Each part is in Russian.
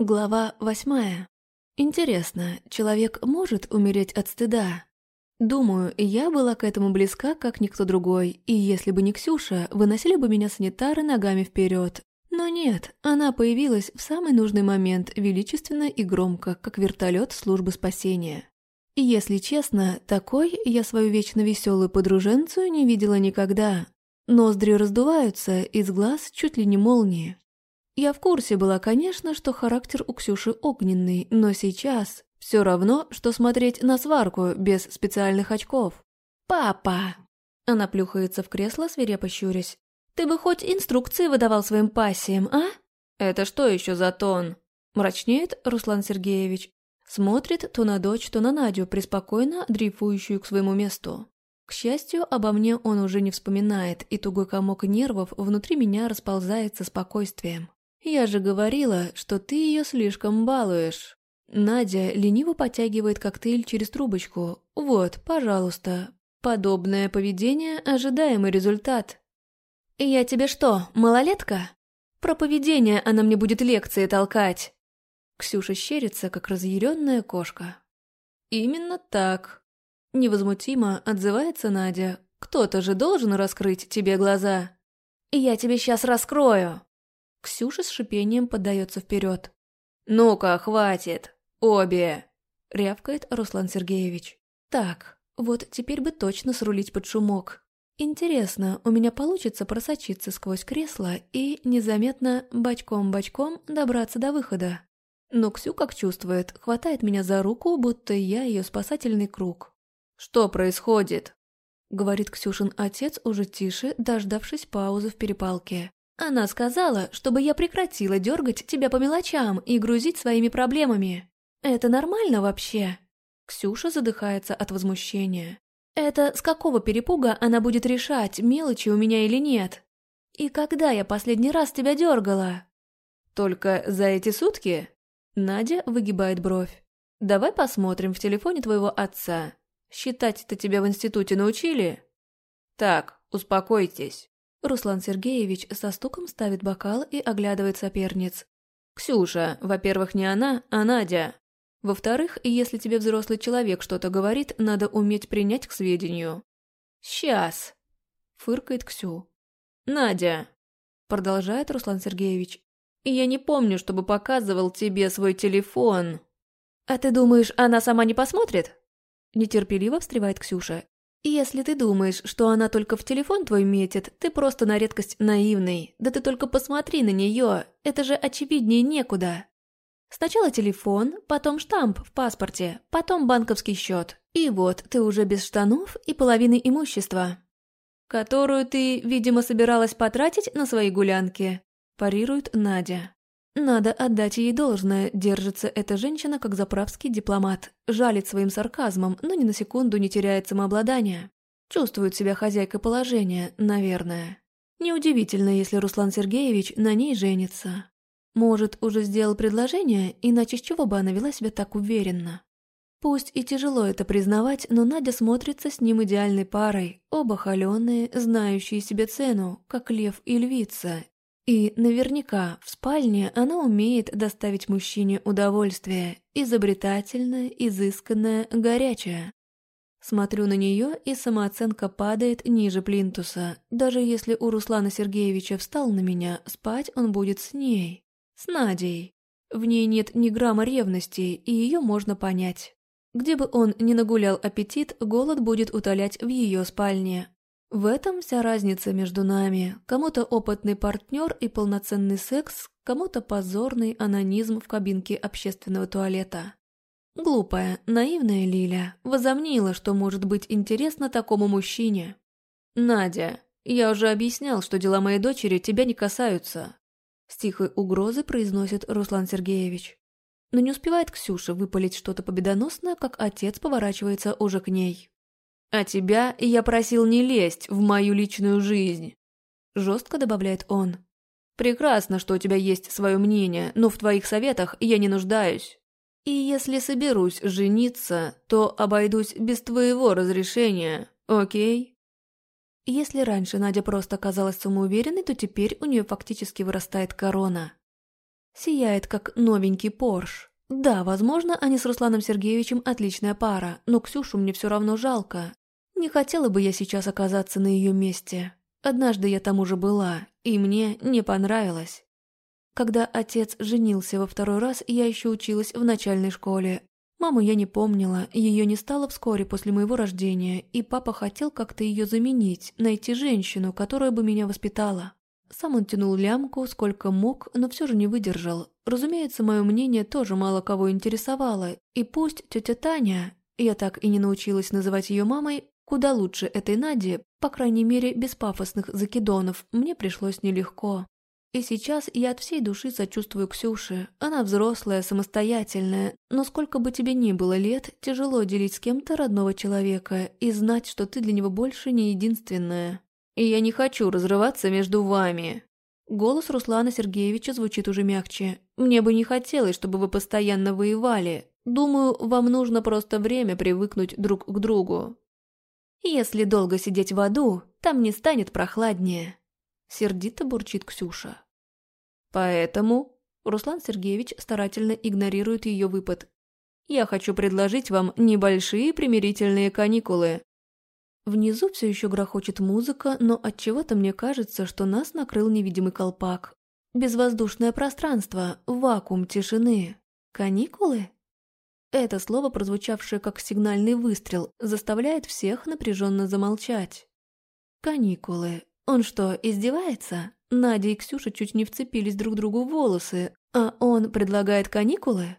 Глава восьмая. Интересно, человек может умереть от стыда? Думаю, я была к этому близка, как никто другой, и если бы не Ксюша, выносили бы меня санитары ногами вперед. Но нет, она появилась в самый нужный момент, величественно и громко, как вертолет службы спасения. И если честно, такой я свою вечно веселую подруженцию не видела никогда. Ноздри раздуваются, из глаз чуть ли не молнии. Я в курсе была, конечно, что характер у Ксюши огненный, но сейчас все равно, что смотреть на сварку без специальных очков. «Папа!» Она плюхается в кресло, свирепо щурясь. «Ты бы хоть инструкции выдавал своим пассиям, а?» «Это что еще за тон?» Мрачнеет Руслан Сергеевич. Смотрит то на дочь, то на Надю, преспокойно дрейфующую к своему месту. К счастью, обо мне он уже не вспоминает, и тугой комок нервов внутри меня расползается спокойствием. «Я же говорила, что ты ее слишком балуешь». Надя лениво потягивает коктейль через трубочку. «Вот, пожалуйста. Подобное поведение – ожидаемый результат». «Я тебе что, малолетка?» «Про поведение она мне будет лекции толкать». Ксюша щерится, как разъяренная кошка. «Именно так». Невозмутимо отзывается Надя. «Кто-то же должен раскрыть тебе глаза». «Я тебе сейчас раскрою». Ксюша с шипением поддается вперед. «Ну-ка, хватит! Обе!» — рявкает Руслан Сергеевич. «Так, вот теперь бы точно срулить под шумок. Интересно, у меня получится просочиться сквозь кресло и незаметно бочком-бочком добраться до выхода. Но Ксю, как чувствует, хватает меня за руку, будто я ее спасательный круг. «Что происходит?» — говорит Ксюшин отец уже тише, дождавшись паузы в перепалке. Она сказала, чтобы я прекратила дергать тебя по мелочам и грузить своими проблемами. Это нормально вообще?» Ксюша задыхается от возмущения. «Это с какого перепуга она будет решать, мелочи у меня или нет? И когда я последний раз тебя дергала?» «Только за эти сутки?» Надя выгибает бровь. «Давай посмотрим в телефоне твоего отца. Считать-то тебя в институте научили?» «Так, успокойтесь. Руслан Сергеевич со стуком ставит бокал и оглядывает соперниц. «Ксюша, во-первых, не она, а Надя. Во-вторых, если тебе взрослый человек что-то говорит, надо уметь принять к сведению». «Сейчас!» — фыркает Ксю. «Надя!» — продолжает Руслан Сергеевич. «Я не помню, чтобы показывал тебе свой телефон». «А ты думаешь, она сама не посмотрит?» Нетерпеливо встревает Ксюша. «Если ты думаешь, что она только в телефон твой метит, ты просто на редкость наивный. Да ты только посмотри на нее, это же очевиднее некуда. Сначала телефон, потом штамп в паспорте, потом банковский счет. И вот, ты уже без штанов и половины имущества. Которую ты, видимо, собиралась потратить на свои гулянки», парирует Надя. Надо отдать ей должное, держится эта женщина как заправский дипломат, жалит своим сарказмом, но ни на секунду не теряет самообладания. Чувствует себя хозяйкой положения, наверное. Неудивительно, если Руслан Сергеевич на ней женится. Может, уже сделал предложение, иначе с чего бы она вела себя так уверенно? Пусть и тяжело это признавать, но Надя смотрится с ним идеальной парой, оба холеные, знающие себе цену, как лев и львица, и наверняка в спальне она умеет доставить мужчине удовольствие, изобретательная, изысканная, горячая. Смотрю на нее, и самооценка падает ниже плинтуса. Даже если у Руслана Сергеевича встал на меня, спать он будет с ней. С Надей. В ней нет ни грамма ревности, и ее можно понять. Где бы он ни нагулял аппетит, голод будет утолять в ее спальне, в этом вся разница между нами. Кому-то опытный партнер и полноценный секс, кому-то позорный анонизм в кабинке общественного туалета. Глупая, наивная Лиля возомнила, что может быть интересно такому мужчине. «Надя, я уже объяснял, что дела моей дочери тебя не касаются», с тихой угрозы произносит Руслан Сергеевич. Но не успевает Ксюша выпалить что-то победоносное, как отец поворачивается уже к ней. «А тебя я просил не лезть в мою личную жизнь», — жестко добавляет он. «Прекрасно, что у тебя есть свое мнение, но в твоих советах я не нуждаюсь. И если соберусь жениться, то обойдусь без твоего разрешения, окей?» Если раньше Надя просто казалась самоуверенной, то теперь у нее фактически вырастает корона. Сияет, как новенький Порш. Да, возможно, они с Русланом Сергеевичем отличная пара, но Ксюшу мне все равно жалко. Не хотела бы я сейчас оказаться на ее месте. Однажды я там уже была, и мне не понравилось. Когда отец женился во второй раз, я еще училась в начальной школе. Маму я не помнила, ее не стало вскоре после моего рождения, и папа хотел как-то ее заменить, найти женщину, которая бы меня воспитала. Сам он тянул лямку, сколько мог, но все же не выдержал. Разумеется, мое мнение тоже мало кого интересовало, и пусть тетя Таня, я так и не научилась называть ее мамой, куда лучше этой Нади, по крайней мере, без пафосных закидонов, мне пришлось нелегко. И сейчас я от всей души сочувствую Ксюше. Она взрослая, самостоятельная, но сколько бы тебе ни было лет, тяжело делить с кем-то родного человека и знать, что ты для него больше не единственная и я не хочу разрываться между вами». Голос Руслана Сергеевича звучит уже мягче. «Мне бы не хотелось, чтобы вы постоянно воевали. Думаю, вам нужно просто время привыкнуть друг к другу. Если долго сидеть в аду, там не станет прохладнее». Сердито бурчит Ксюша. «Поэтому...» Руслан Сергеевич старательно игнорирует ее выпад. «Я хочу предложить вам небольшие примирительные каникулы. Внизу все еще грохочет музыка, но от чего то мне кажется, что нас накрыл невидимый колпак. Безвоздушное пространство, вакуум тишины. Каникулы? Это слово, прозвучавшее как сигнальный выстрел, заставляет всех напряженно замолчать. Каникулы. Он что, издевается? Надя и Ксюша чуть не вцепились друг другу в волосы, а он предлагает каникулы?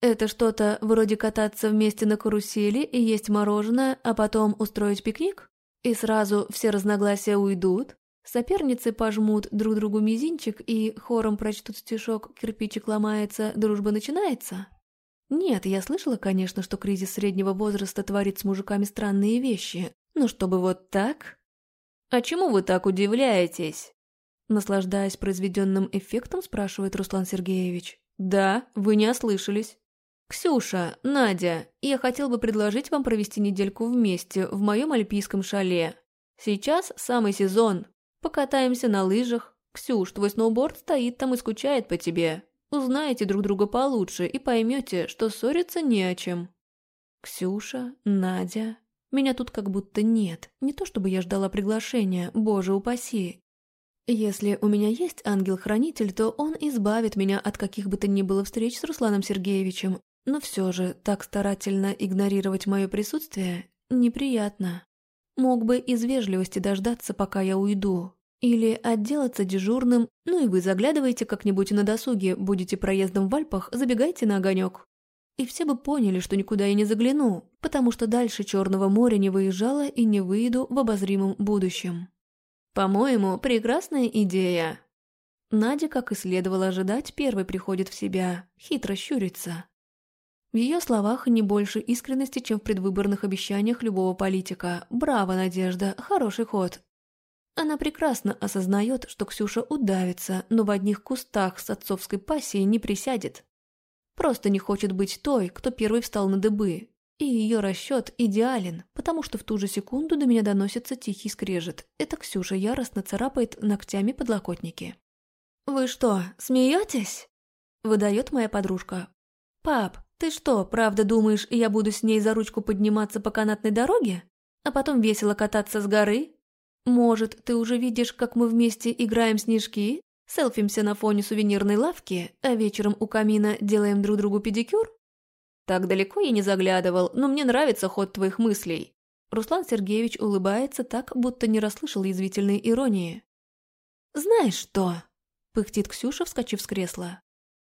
Это что-то вроде кататься вместе на карусели и есть мороженое, а потом устроить пикник? И сразу все разногласия уйдут? Соперницы пожмут друг другу мизинчик и хором прочтут стишок «Кирпичик ломается, дружба начинается»? Нет, я слышала, конечно, что кризис среднего возраста творит с мужиками странные вещи, но чтобы вот так... «А чему вы так удивляетесь?» Наслаждаясь произведенным эффектом, спрашивает Руслан Сергеевич. «Да, вы не ослышались. «Ксюша, Надя, я хотел бы предложить вам провести недельку вместе в моем альпийском шале. Сейчас самый сезон. Покатаемся на лыжах. Ксюш, твой сноуборд стоит там и скучает по тебе. Узнаете друг друга получше и поймете, что ссориться не о чем». «Ксюша, Надя...» Меня тут как будто нет. Не то чтобы я ждала приглашения, боже упаси. Если у меня есть ангел-хранитель, то он избавит меня от каких бы то ни было встреч с Русланом Сергеевичем, но все же так старательно игнорировать мое присутствие неприятно. Мог бы из вежливости дождаться, пока я уйду. Или отделаться дежурным, ну и вы заглядываете как-нибудь на досуге, будете проездом в Альпах, забегайте на огонек. И все бы поняли, что никуда я не загляну, потому что дальше Черного моря не выезжала и не выйду в обозримом будущем. По-моему, прекрасная идея. Надя, как и следовало ожидать, первой приходит в себя, хитро щурится. В ее словах не больше искренности, чем в предвыборных обещаниях любого политика. Браво, Надежда, хороший ход. Она прекрасно осознает, что Ксюша удавится, но в одних кустах с отцовской пассией не присядет. Просто не хочет быть той, кто первый встал на дыбы. И ее расчет идеален, потому что в ту же секунду до меня доносится тихий скрежет. Это Ксюша яростно царапает ногтями подлокотники. «Вы что, смеетесь?» – выдает моя подружка. «Пап, «Ты что, правда думаешь, я буду с ней за ручку подниматься по канатной дороге? А потом весело кататься с горы? Может, ты уже видишь, как мы вместе играем снежки, селфимся на фоне сувенирной лавки, а вечером у камина делаем друг другу педикюр? Так далеко я не заглядывал, но мне нравится ход твоих мыслей». Руслан Сергеевич улыбается так, будто не расслышал язвительной иронии. «Знаешь что?» – пыхтит Ксюша, вскочив с кресла.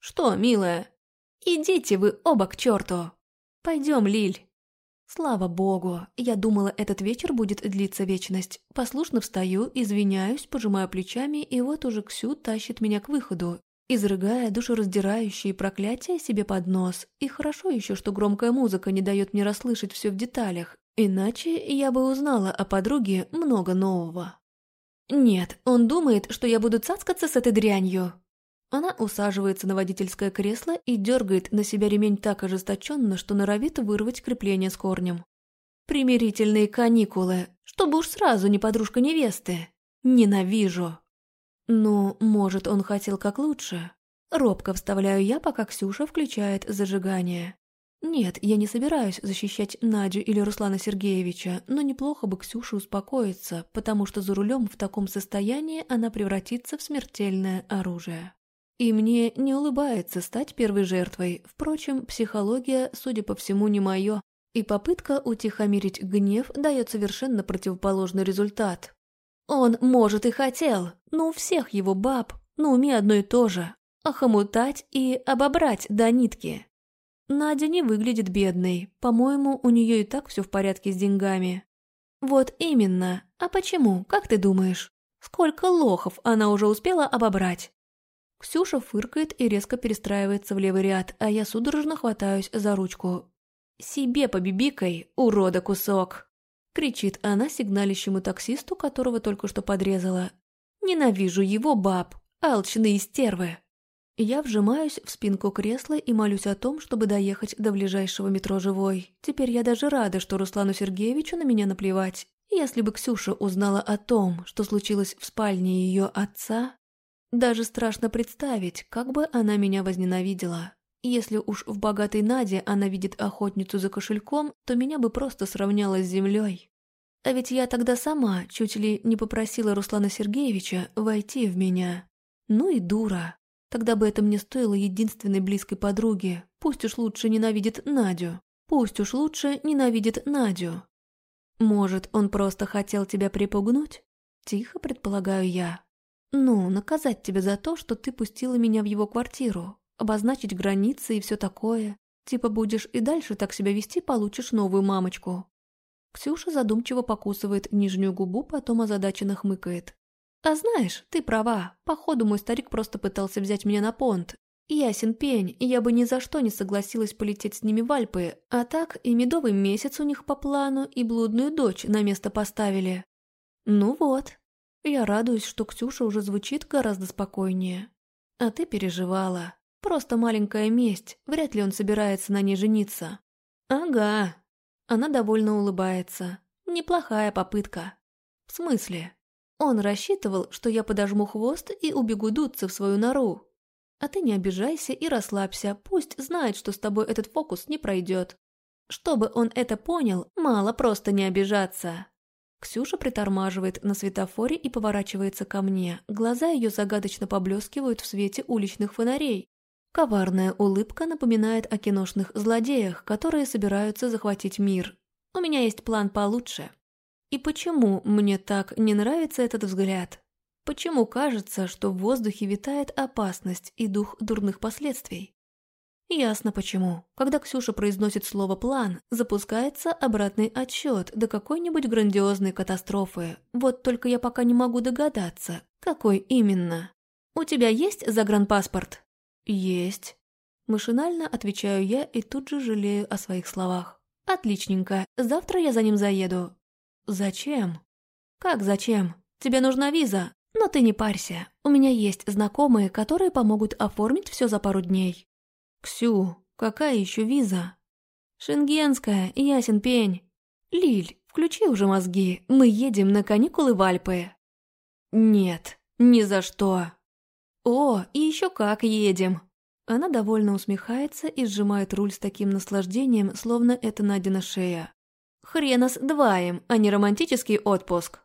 «Что, милая?» «Идите вы оба к черту! Пойдем, Лиль!» Слава богу, я думала, этот вечер будет длиться вечность. Послушно встаю, извиняюсь, пожимаю плечами, и вот уже Ксю тащит меня к выходу, изрыгая душераздирающие проклятия себе под нос. И хорошо еще, что громкая музыка не дает мне расслышать все в деталях, иначе я бы узнала о подруге много нового. Нет, он думает, что я буду цацкаться с этой дрянью. Она усаживается на водительское кресло и дергает на себя ремень так ожесточенно, что норовит вырвать крепление с корнем. Примирительные каникулы, чтобы уж сразу не подружка невесты. Ненавижу. Ну, может, он хотел как лучше. Робко вставляю я, пока Ксюша включает зажигание. Нет, я не собираюсь защищать Надю или Руслана Сергеевича, но неплохо бы Ксюше успокоиться, потому что за рулем в таком состоянии она превратится в смертельное оружие. И мне не улыбается стать первой жертвой. Впрочем, психология, судя по всему, не мое. И попытка утихомирить гнев дает совершенно противоположный результат. Он, может, и хотел, но у всех его баб на уме одно и то же – охомутать и обобрать до нитки. Надя не выглядит бедной. По-моему, у нее и так все в порядке с деньгами. Вот именно. А почему, как ты думаешь? Сколько лохов она уже успела обобрать? Ксюша фыркает и резко перестраивается в левый ряд, а я судорожно хватаюсь за ручку. «Себе побибикай, урода кусок!» Кричит она сигналищему таксисту, которого только что подрезала. «Ненавижу его баб, алчные стервы!» Я вжимаюсь в спинку кресла и молюсь о том, чтобы доехать до ближайшего метро живой. Теперь я даже рада, что Руслану Сергеевичу на меня наплевать. Если бы Ксюша узнала о том, что случилось в спальне ее отца, даже страшно представить, как бы она меня возненавидела. Если уж в богатой Наде она видит охотницу за кошельком, то меня бы просто сравняла с землей. А ведь я тогда сама чуть ли не попросила Руслана Сергеевича войти в меня. Ну и дура. Тогда бы это мне стоило единственной близкой подруги. Пусть уж лучше ненавидит Надю. Пусть уж лучше ненавидит Надю. Может, он просто хотел тебя припугнуть? Тихо предполагаю я. Ну, наказать тебя за то, что ты пустила меня в его квартиру. Обозначить границы и все такое. Типа будешь и дальше так себя вести, получишь новую мамочку. Ксюша задумчиво покусывает нижнюю губу, потом озадаченно хмыкает. «А знаешь, ты права. Походу, мой старик просто пытался взять меня на понт. Ясен пень, я бы ни за что не согласилась полететь с ними в Альпы, а так и медовый месяц у них по плану, и блудную дочь на место поставили. Ну вот. Я радуюсь, что Ксюша уже звучит гораздо спокойнее. А ты переживала. Просто маленькая месть, вряд ли он собирается на ней жениться. Ага. Она довольно улыбается. Неплохая попытка. В смысле? Он рассчитывал, что я подожму хвост и убегу дуться в свою нору. А ты не обижайся и расслабься, пусть знает, что с тобой этот фокус не пройдет. Чтобы он это понял, мало просто не обижаться. Ксюша притормаживает на светофоре и поворачивается ко мне. Глаза ее загадочно поблескивают в свете уличных фонарей. Коварная улыбка напоминает о киношных злодеях, которые собираются захватить мир. У меня есть план получше. И почему мне так не нравится этот взгляд? Почему кажется, что в воздухе витает опасность и дух дурных последствий? Ясно почему. Когда Ксюша произносит слово «план», запускается обратный отсчет до какой-нибудь грандиозной катастрофы. Вот только я пока не могу догадаться, какой именно. «У тебя есть загранпаспорт?» «Есть». Машинально отвечаю я и тут же жалею о своих словах. «Отличненько. Завтра я за ним заеду. «Зачем?» «Как зачем? Тебе нужна виза. Но ты не парься. У меня есть знакомые, которые помогут оформить все за пару дней». «Ксю, какая еще виза?» «Шенгенская, ясен пень». «Лиль, включи уже мозги. Мы едем на каникулы в Альпы». «Нет, ни за что». «О, и еще как едем!» Она довольно усмехается и сжимает руль с таким наслаждением, словно это Надина шея. Хрена с дваем, а не романтический отпуск.